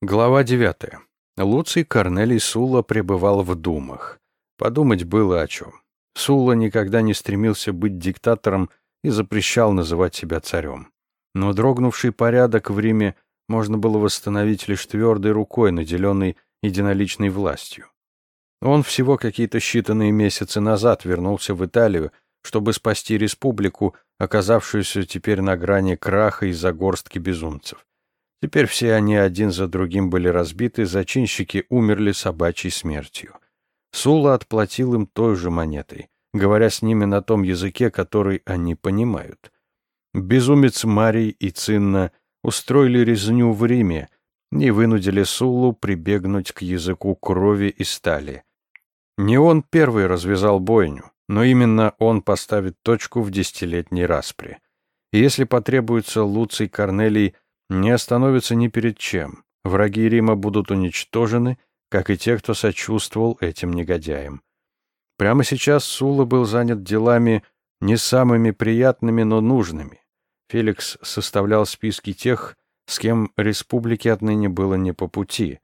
Глава 9. Луций Корнелий Сула пребывал в думах. Подумать было о чем. Сула никогда не стремился быть диктатором и запрещал называть себя царем. Но дрогнувший порядок в Риме можно было восстановить лишь твердой рукой, наделенной единоличной властью. Он всего какие-то считанные месяцы назад вернулся в Италию, чтобы спасти республику, оказавшуюся теперь на грани краха из-за горстки безумцев. Теперь все они один за другим были разбиты, зачинщики умерли собачьей смертью. Сула отплатил им той же монетой, говоря с ними на том языке, который они понимают. Безумец Марий и Цинна устроили резню в Риме и вынудили Сулу прибегнуть к языку крови и стали. Не он первый развязал бойню, но именно он поставит точку в десятилетней распре. И если потребуется Луций Корнелий – не остановится ни перед чем. Враги Рима будут уничтожены, как и те, кто сочувствовал этим негодяям. Прямо сейчас Сула был занят делами не самыми приятными, но нужными. Феликс составлял списки тех, с кем республике отныне было не по пути,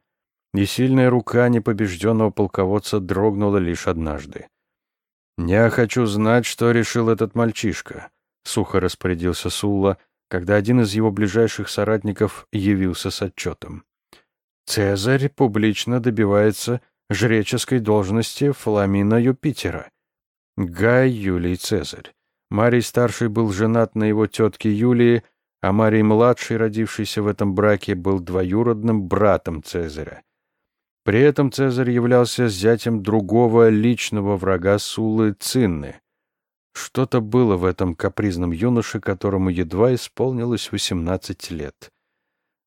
и сильная рука непобежденного полководца дрогнула лишь однажды. «Я хочу знать, что решил этот мальчишка», — сухо распорядился Сула, — когда один из его ближайших соратников явился с отчетом. Цезарь публично добивается жреческой должности Фламина Юпитера. Гай Юлий Цезарь. Марий старший был женат на его тетке Юлии, а Марий младший, родившийся в этом браке, был двоюродным братом Цезаря. При этом Цезарь являлся зятем другого личного врага Сулы Цинны, что-то было в этом капризном юноше, которому едва исполнилось восемнадцать лет.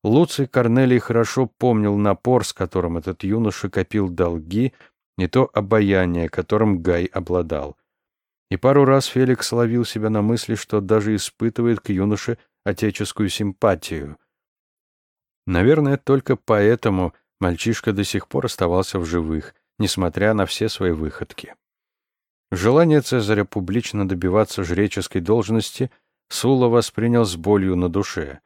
Луций Корнелий хорошо помнил напор, с которым этот юноша копил долги, и то обаяние, которым Гай обладал. И пару раз Феликс ловил себя на мысли, что даже испытывает к юноше отеческую симпатию. Наверное, только поэтому мальчишка до сих пор оставался в живых, несмотря на все свои выходки. Желание Цезаря публично добиваться жреческой должности Сула воспринял с болью на душе.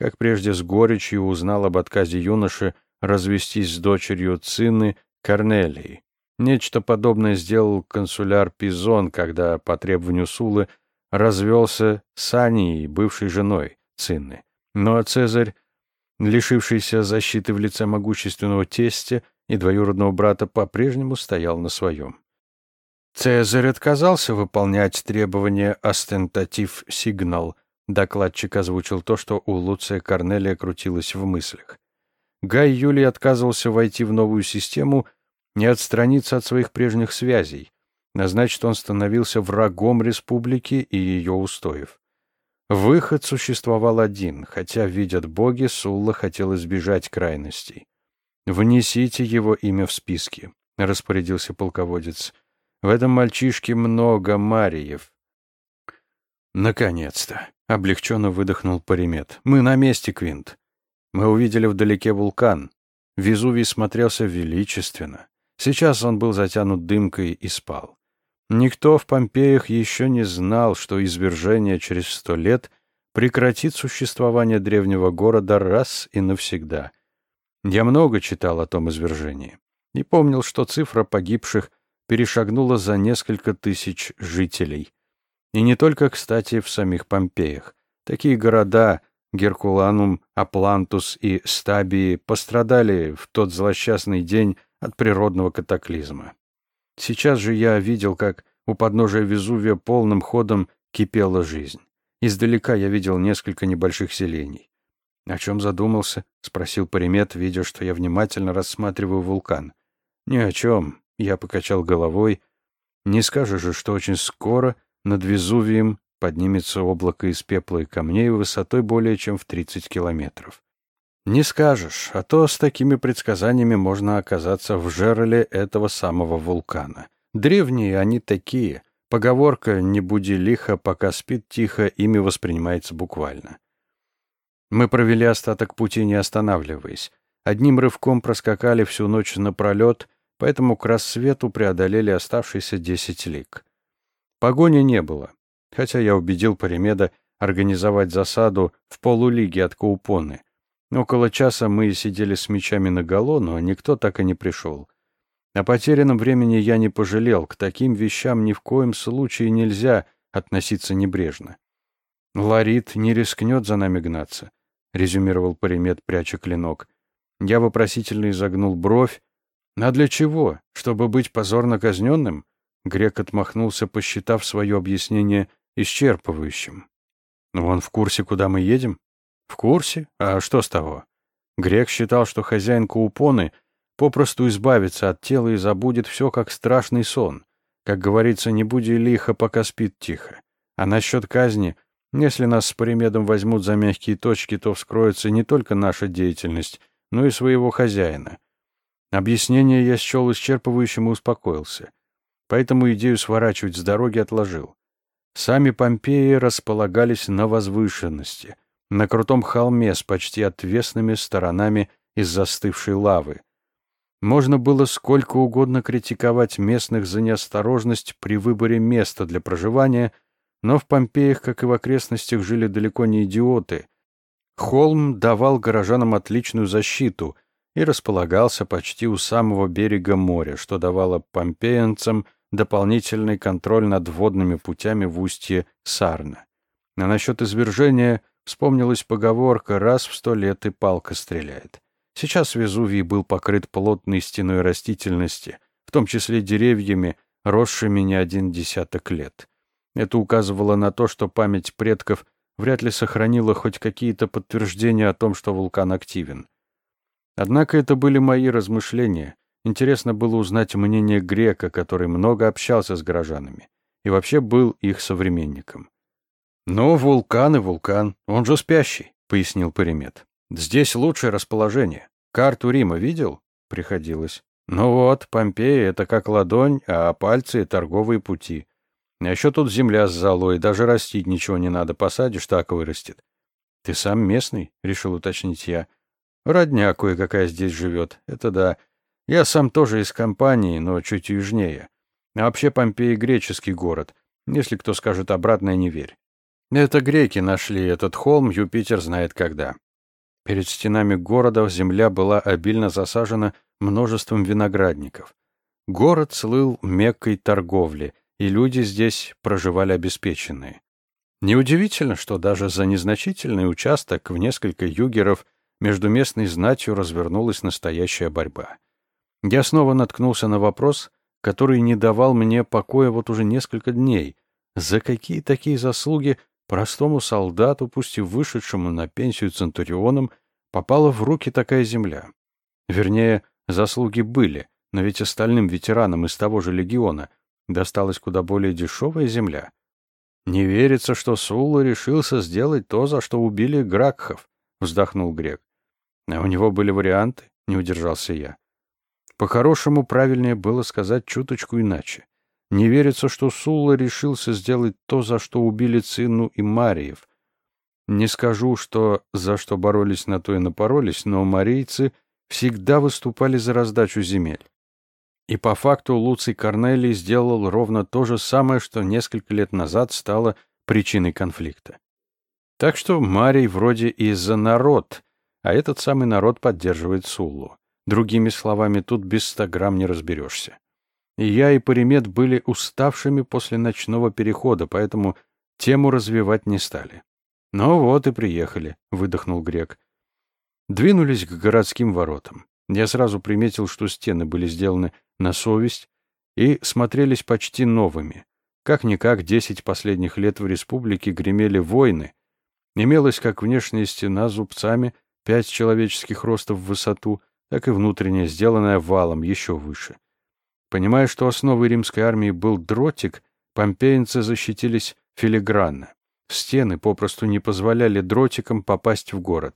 Как прежде с горечью узнал об отказе юноши развестись с дочерью Цины Корнелией. Нечто подобное сделал консуляр Пизон, когда по требованию Сулы развелся с Анией, бывшей женой Цинны. Но Цезарь, лишившийся защиты в лице могущественного тестя и двоюродного брата, по-прежнему стоял на своем. Цезарь отказался выполнять требования остентатив сигнал. Докладчик озвучил то, что у Луция Корнелия крутилось в мыслях. Гай Юлий отказывался войти в новую систему, не отстраниться от своих прежних связей. А значит, он становился врагом республики и ее устоев. Выход существовал один, хотя, видят боги, Сулла хотел избежать крайностей. «Внесите его имя в списки», — распорядился полководец. В этом мальчишке много Мариев. Наконец-то, облегченно выдохнул Паримет. Мы на месте, Квинт. Мы увидели вдалеке вулкан. Везувий смотрелся величественно. Сейчас он был затянут дымкой и спал. Никто в Помпеях еще не знал, что извержение через сто лет прекратит существование древнего города раз и навсегда. Я много читал о том извержении и помнил, что цифра погибших перешагнула за несколько тысяч жителей. И не только, кстати, в самих Помпеях. Такие города Геркуланум, Оплонтис и Стабии пострадали в тот злосчастный день от природного катаклизма. Сейчас же я видел, как у подножия Везувия полным ходом кипела жизнь. Издалека я видел несколько небольших селений. «О чем задумался?» — спросил Паримет, видя, что я внимательно рассматриваю вулкан. «Ни о чем. Я покачал головой. Не скажешь же, что очень скоро над Везувием поднимется облако из пепла и камней высотой более чем в 30 километров. Не скажешь, а то с такими предсказаниями можно оказаться в жерле этого самого вулкана. Древние они такие. Поговорка «не буди лихо, пока спит тихо» ими воспринимается буквально. Мы провели остаток пути, не останавливаясь. Одним рывком проскакали всю ночь напролет, поэтому к рассвету преодолели оставшиеся десять лиг. Погони не было, хотя я убедил Паримеда организовать засаду в полулиге от Каупоны. Около часа мы сидели с мечами наголо, но никто так и не пришел. О потерянном времени я не пожалел, к таким вещам ни в коем случае нельзя относиться небрежно. «Ларит не рискнет за нами гнаться», — резюмировал Паримет, пряча клинок. Я вопросительно изогнул бровь. «А для чего? Чтобы быть позорно казненным?» Грек отмахнулся, посчитав свое объяснение исчерпывающим. «Он в курсе, куда мы едем?» «В курсе? А что с того?» Грек считал, что хозяин Каупоны попросту избавится от тела и забудет все, как страшный сон. Как говорится, не буди лихо, пока спит тихо. А насчет казни, если нас с Паримедом возьмут за мягкие точки, то вскроется не только наша деятельность, но и своего хозяина. Объяснение я счел исчерпывающим и успокоился. Поэтому идею сворачивать с дороги отложил. Сами Помпеи располагались на возвышенности, на крутом холме с почти отвесными сторонами из застывшей лавы. Можно было сколько угодно критиковать местных за неосторожность при выборе места для проживания, но в Помпеях, как и в окрестностях, жили далеко не идиоты. Холм давал горожанам отличную защиту и располагался почти у самого берега моря, что давало помпеянцам – дополнительный контроль над водными путями в устье Сарна. А насчет извержения вспомнилась поговорка «раз в сто лет и палка стреляет». Сейчас Везувий был покрыт плотной стеной растительности, в том числе деревьями, росшими не один десяток лет. Это указывало на то, что память предков вряд ли сохранила хоть какие-то подтверждения о том, что вулкан активен. Однако это были мои размышления, Интересно было узнать мнение грека, который много общался с горожанами и вообще был их современником. «Ну, вулкан и вулкан, он же спящий», — пояснил Паримет. «Здесь лучшее расположение. Карту Рима видел?» «Приходилось». «Ну вот, Помпея — это как ладонь, а пальцы — торговые пути. А еще тут земля с золой, даже растить ничего не надо, посадишь, так вырастет». «Ты сам местный?» — решил уточнить я. «Родня кое-какая здесь живет, это да. Я сам тоже из компании, но чуть южнее. А вообще Помпеи — греческий город. Если кто скажет обратное, не верь. Это греки нашли этот холм, Юпитер знает когда. Перед стенами города земля была обильно засажена множеством виноградников. Город слыл меккой торговли, и люди здесь проживали обеспеченные. Неудивительно, что даже за незначительный участок в несколько югеров между местной знатью развернулась настоящая борьба. Я снова наткнулся на вопрос, который не давал мне покоя вот уже несколько дней. За какие такие заслуги простому солдату, пусть и вышедшему на пенсию центурионом, попала в руки такая земля? Вернее, заслуги были, но ведь остальным ветеранам из того же легиона досталась куда более дешевая земля. Не верится, что Сула решился сделать то, за что убили Гракхов, вздохнул грек. А у него были варианты, не удержался я. По-хорошему, правильнее было сказать чуточку иначе. Не верится, что Сулла решился сделать то, за что убили Цинну и Мариев. Не скажу, что за что боролись, на то и напоролись, но марийцы всегда выступали за раздачу земель. И по факту Луций Корнелий сделал ровно то же самое, что несколько лет назад стало причиной конфликта. Так что Марий вроде и за народ, а этот самый народ поддерживает Суллу. Другими словами, тут без ста грамм не разберешься. И я, и Паримет были уставшими после ночного перехода, поэтому тему развивать не стали. «Ну вот и приехали», — выдохнул Грек. Двинулись к городским воротам. Я сразу приметил, что стены были сделаны на совесть и смотрелись почти новыми. Как-никак десять последних лет в республике гремели войны. Имелась как внешняя стена зубцами, пять человеческих ростов в высоту, так и внутренняя, сделанная валом еще выше. Понимая, что основой римской армии был дротик, помпеинцы защитились филигранно. Стены попросту не позволяли дротикам попасть в город,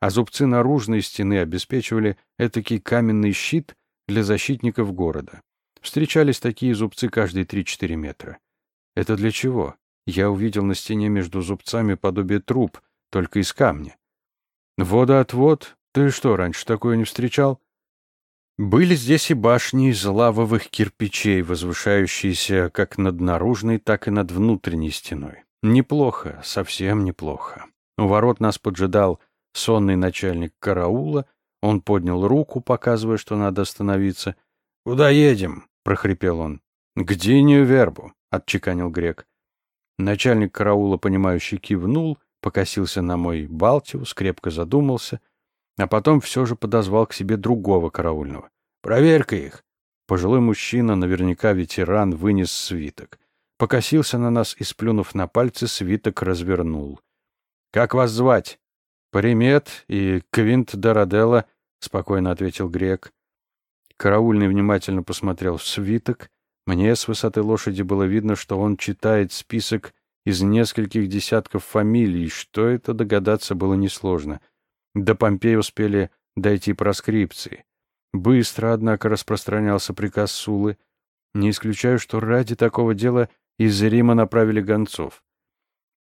а зубцы наружной стены обеспечивали этакий каменный щит для защитников города. Встречались такие зубцы каждые 3-4 метра. Это для чего? Я увидел на стене между зубцами подобие труб, только из камня. Водоотвод ты что, раньше такое не встречал? Были здесь и башни из лавовых кирпичей, возвышающиеся как над наружной, так и над внутренней стеной. Неплохо, совсем неплохо. У ворот нас поджидал сонный начальник караула. Он поднял руку, показывая, что надо остановиться. «Куда едем?» — прохрипел он. «К Динию Вербу», — отчеканил грек. Начальник караула, понимающий, кивнул, покосился на мой Балтиус, крепко задумался, а потом все же подозвал к себе другого караульного. «Проверь-ка их!» Пожилой мужчина, наверняка ветеран, вынес свиток. Покосился на нас и, сплюнув на пальцы, свиток развернул. «Как вас звать?» «Паримет и Квинт Дораделла», — спокойно ответил грек. Караульный внимательно посмотрел в свиток. Мне с высоты лошади было видно, что он читает список из нескольких десятков фамилий, что это догадаться было несложно. До Помпеи успели дойти проскрипции. Быстро, однако, распространялся приказ Сулы. Не исключаю, что ради такого дела из Рима направили гонцов.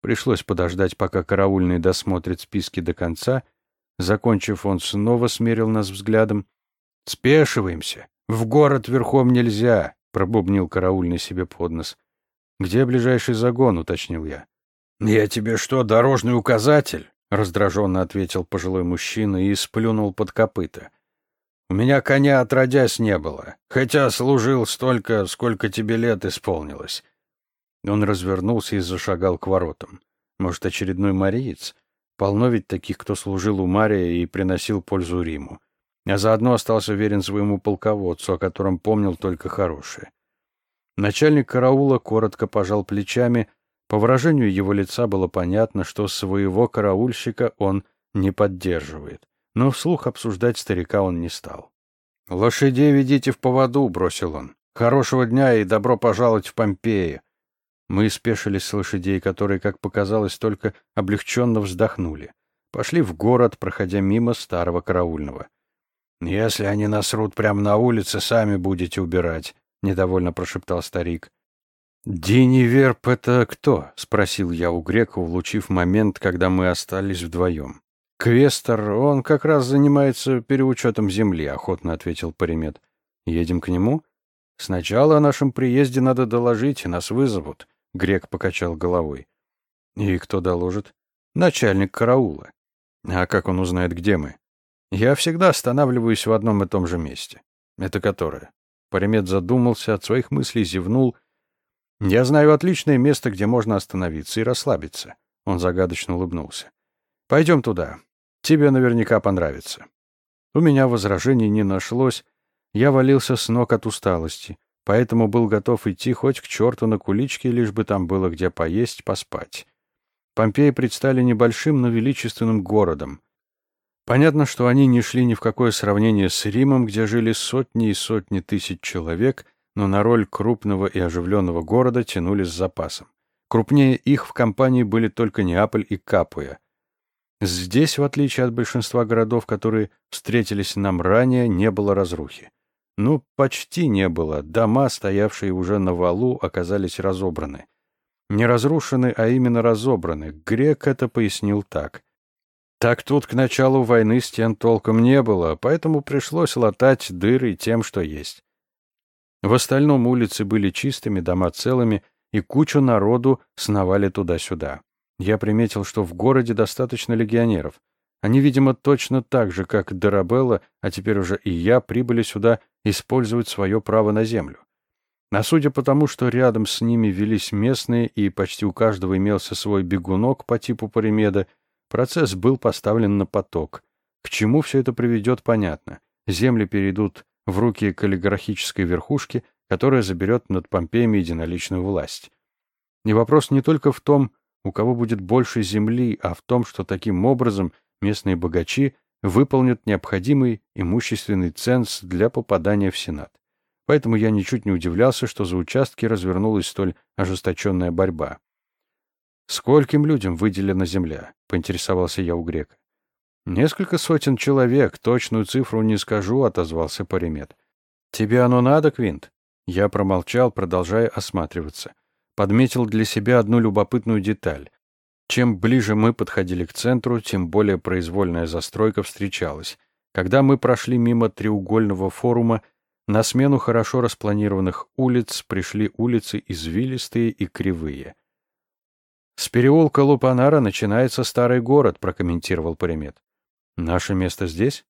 Пришлось подождать, пока караульный досмотрит списки до конца. Закончив, он снова смерил нас взглядом. «Спешиваемся. В город верхом нельзя», — пробубнил караульный себе под нос. «Где ближайший загон?» — уточнил я. «Я тебе что, дорожный указатель?» — раздраженно ответил пожилой мужчина и сплюнул под копыта. «У меня коня отродясь не было, хотя служил столько, сколько тебе лет исполнилось. Он развернулся и зашагал к воротам. Может, очередной мариец? Полно ведь таких, кто служил у Мария и приносил пользу Риму. А заодно остался верен своему полководцу, о котором помнил только хорошее. Начальник караула коротко пожал плечами. По выражению его лица было понятно, что своего караульщика он не поддерживает. Но вслух обсуждать старика он не стал. «Лошадей ведите в поводу», — бросил он. «Хорошего дня и добро пожаловать в Помпеи. Мы спешились с лошадей, которые, как показалось, только облегченно вздохнули. Пошли в город, проходя мимо старого караульного. «Если они насрут прямо на улице, сами будете убирать», — недовольно прошептал старик. «Дини это кто?» — спросил я у грека, улучив момент, когда мы остались вдвоем. «Квестер, он как раз занимается переучетом земли», — охотно ответил Паримет. «Едем к нему?» «Сначала о нашем приезде надо доложить, нас вызовут. Грек покачал головой. И кто доложит? Начальник караула. А как он узнает, где мы? Я всегда останавливаюсь в одном и том же месте. Это которое? Паримет задумался, от своих мыслей зевнул. Я знаю отличное место, где можно остановиться и расслабиться. Он загадочно улыбнулся. Пойдем туда. Тебе наверняка понравится. У меня возражений не нашлось. Я валился с ног от усталости поэтому был готов идти хоть к черту на куличке, лишь бы там было где поесть, поспать. Помпеи предстали небольшим, но величественным городом. Понятно, что они не шли ни в какое сравнение с Римом, где жили сотни и сотни тысяч человек, но на роль крупного и оживленного города тянули с запасом. Крупнее их в компании были только Неаполь и Капуя. Здесь, в отличие от большинства городов, которые встретились нам ранее, не было разрухи. Ну, почти не было. Дома, стоявшие уже на валу, оказались разобраны. Не разрушены, а именно разобраны. Грек это пояснил так. Так тут к началу войны стен толком не было, поэтому пришлось латать дыры тем, что есть. В остальном улицы были чистыми, дома целыми, и кучу народу сновали туда-сюда. Я приметил, что в городе достаточно легионеров. Они, видимо, точно так же, как Дарабелла, а теперь уже и я, прибыли сюда использовать свое право на землю. А судя по тому, что рядом с ними велись местные, и почти у каждого имелся свой бегунок по типу Паримеда, процесс был поставлен на поток. К чему все это приведет, понятно. Земли перейдут в руки каллиграфической верхушки, которая заберет над Помпеями единоличную власть. И вопрос не только в том, у кого будет больше земли, а в том, что таким образом местные богачи выполнят необходимый имущественный ценз для попадания в Сенат. Поэтому я ничуть не удивлялся, что за участки развернулась столь ожесточенная борьба. «Скольким людям выделена земля?» — поинтересовался я у грека. «Несколько сотен человек, точную цифру не скажу», — отозвался Паримет. «Тебе оно надо, Квинт?» Я промолчал, продолжая осматриваться. Подметил для себя одну любопытную деталь. Чем ближе мы подходили к центру, тем более произвольная застройка встречалась. Когда мы прошли мимо треугольного форума, на смену хорошо распланированных улиц пришли улицы извилистые и кривые. «С переулка Лупанара начинается старый город», — прокомментировал Паримет. «Наше место здесь?»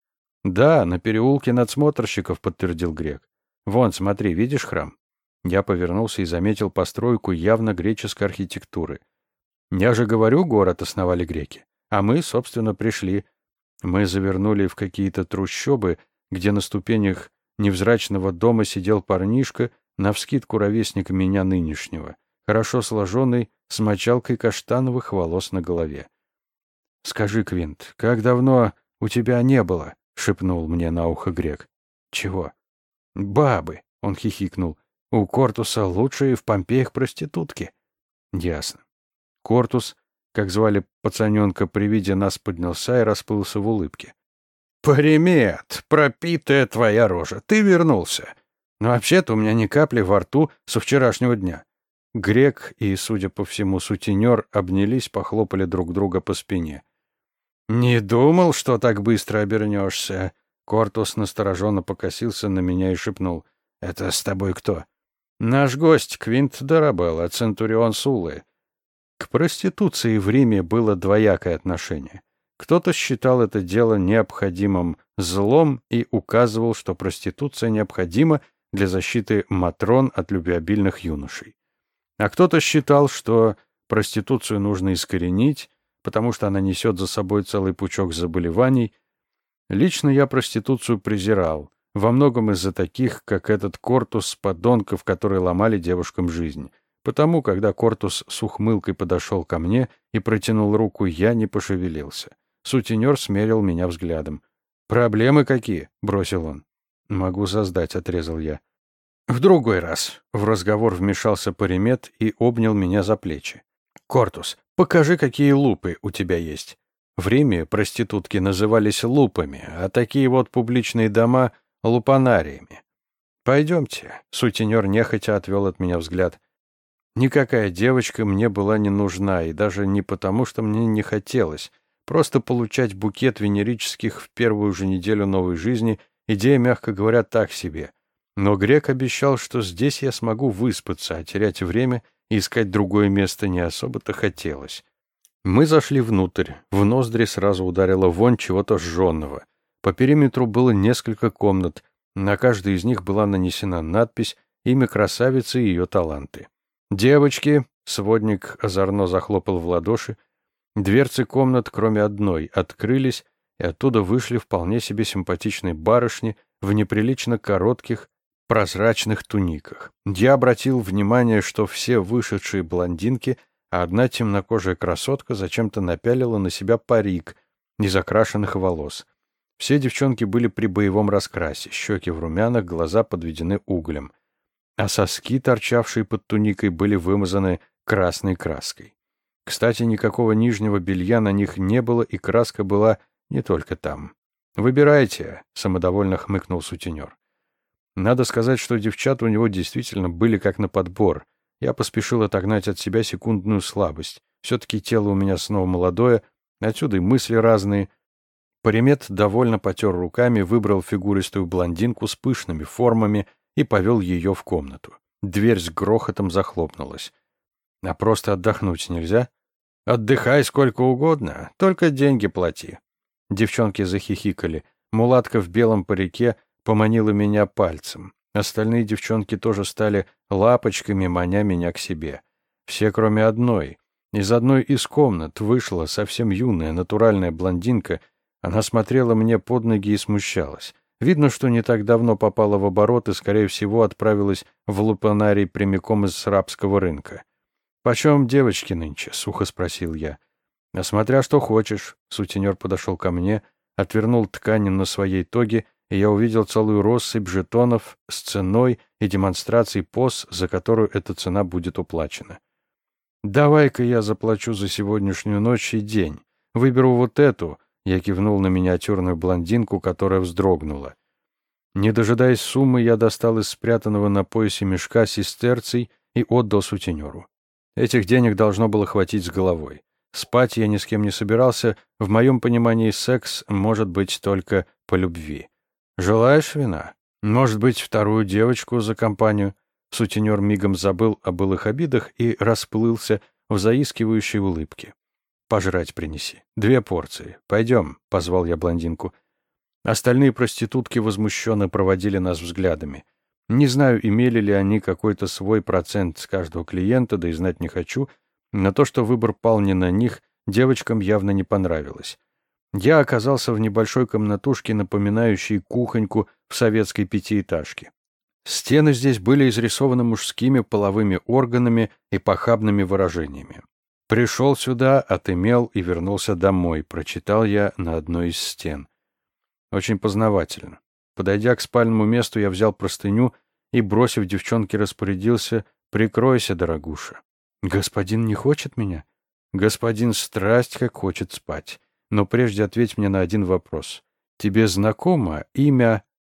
«Да, на переулке надсмотрщиков», — подтвердил Грек. «Вон, смотри, видишь храм?» Я повернулся и заметил постройку явно греческой архитектуры. «Я же говорю, город основали греки. А мы, собственно, пришли. Мы завернули в какие-то трущобы, где на ступенях невзрачного дома сидел парнишка, навскидку ровесник меня нынешнего, хорошо сложенный, с мочалкой каштановых волос на голове. «Скажи, Квинт, как давно у тебя не было?» — шепнул мне на ухо грек. «Чего?» «Бабы», — он хихикнул. «У Кортуса лучшие в Помпеях проститутки». «Ясно». Кортус, как звали пацаненка, при виде нас поднялся и расплылся в улыбке. «Примет, пропитая твоя рожа, ты вернулся. Но вообще-то у меня ни капли во рту со вчерашнего дня». Грек и, судя по всему, сутенер обнялись, похлопали друг друга по спине. «Не думал, что так быстро обернешься». Кортус настороженно покосился на меня и шепнул. «Это с тобой кто?» «Наш гость Квинт Дарабелла, Центурион Сулы». К проституции в Риме было двоякое отношение. Кто-то считал это дело необходимым злом и указывал, что проституция необходима для защиты матрон от любвеобильных юношей. А кто-то считал, что проституцию нужно искоренить, потому что она несет за собой целый пучок заболеваний. Лично я проституцию презирал, во многом из-за таких, как этот Кортус, подонков, которые ломали девушкам жизнь. Потому, когда Кортус с ухмылкой подошел ко мне и протянул руку, я не пошевелился. Сутенер смерил меня взглядом. «Проблемы какие?» — бросил он. «Могу создать», — отрезал я. «В другой раз». В разговор вмешался Паримет и обнял меня за плечи. «Кортус, покажи, какие лупы у тебя есть». В Риме проститутки назывались лупами, а такие вот публичные дома — лупанариями. «Пойдемте», — сутенер нехотя отвел от меня взгляд. Никакая девочка мне была не нужна, и даже не потому, что мне не хотелось. Просто получать букет венерических в первую же неделю новой жизни — идея, мягко говоря, так себе. Но Грек обещал, что здесь я смогу выспаться, а терять время и искать другое место не особо-то хотелось. Мы зашли внутрь. В ноздри сразу ударило вон чего-то жженного. По периметру было несколько комнат. На каждой из них была нанесена надпись «Имя красавицы и ее таланты». «Девочки!» — сводник озорно захлопал в ладоши — Дверцы комнат, кроме одной, открылись, и оттуда вышли вполне себе симпатичные барышни в неприлично коротких, прозрачных туниках. Я обратил внимание, что все вышедшие блондинки, а одна темнокожая красотка зачем-то напялила на себя парик незакрашенных волос. Все девчонки были при боевом раскрасе, щеки в румянах, глаза подведены углем, а соски, торчавшие под туникой, были вымазаны красной краской. Кстати, никакого нижнего белья на них не было, и краска была не только там. «Выбирайте», — самодовольно хмыкнул сутенер. Надо сказать, что девчата у него действительно были как на подбор. Я поспешил отогнать от себя секундную слабость. Все-таки тело у меня снова молодое, отсюда и мысли разные. Паримет довольно потер руками, выбрал фигуристую блондинку с пышными формами и повел ее в комнату. Дверь с грохотом захлопнулась. А просто отдохнуть нельзя? Отдыхай сколько угодно, только деньги плати. Девчонки захихикали. Мулатка в белом парике поманила меня пальцем. Остальные девчонки тоже стали лапочками, маня меня к себе. Все, кроме одной. Из одной из комнат вышла совсем юная, натуральная блондинка. Она смотрела мне под ноги и смущалась. Видно, что не так давно попала в оборот и, скорее всего, отправилась в лупанарий прямиком из рабского рынка. «Почем девочки нынче?» — сухо спросил я. «А смотря что хочешь». Сутенер подошел ко мне, отвернул ткань на своей тоге, и я увидел целую россыпь жетонов с ценой и демонстрацией поз, за которую эта цена будет уплачена. «Давай-ка я заплачу за сегодняшнюю ночь и день. Выберу вот эту», — я кивнул на миниатюрную блондинку, которая вздрогнула. Не дожидаясь суммы, я достал из спрятанного на поясе мешка сестерций и отдал сутенеру. Этих денег должно было хватить с головой. Спать я ни с кем не собирался, в моем понимании секс может быть только по любви. «Желаешь вина? Может быть, вторую девочку за компанию?» Сутенер мигом забыл о былых обидах и расплылся в заискивающей улыбке. пожрать принеси. Две порции. Пойдем», — позвал я блондинку. Остальные проститутки возмущенно проводили нас взглядами. Не знаю, имели ли они какой-то свой процент с каждого клиента, да и знать не хочу, но то, что выбор пал не на них, девочкам явно не понравилось. Я оказался в небольшой комнатушке, напоминающей кухоньку в советской пятиэтажке. Стены здесь были изрисованы мужскими половыми органами и похабными выражениями. «Пришел сюда, отымел и вернулся домой», прочитал я на одной из стен. Очень познавательно. Подойдя к спальному месту, я взял простыню и, бросив девчонке, распорядился «Прикройся, дорогуша». «Господин не хочет меня?» «Господин страсть как хочет спать. Но прежде ответь мне на один вопрос. Тебе знакомо имя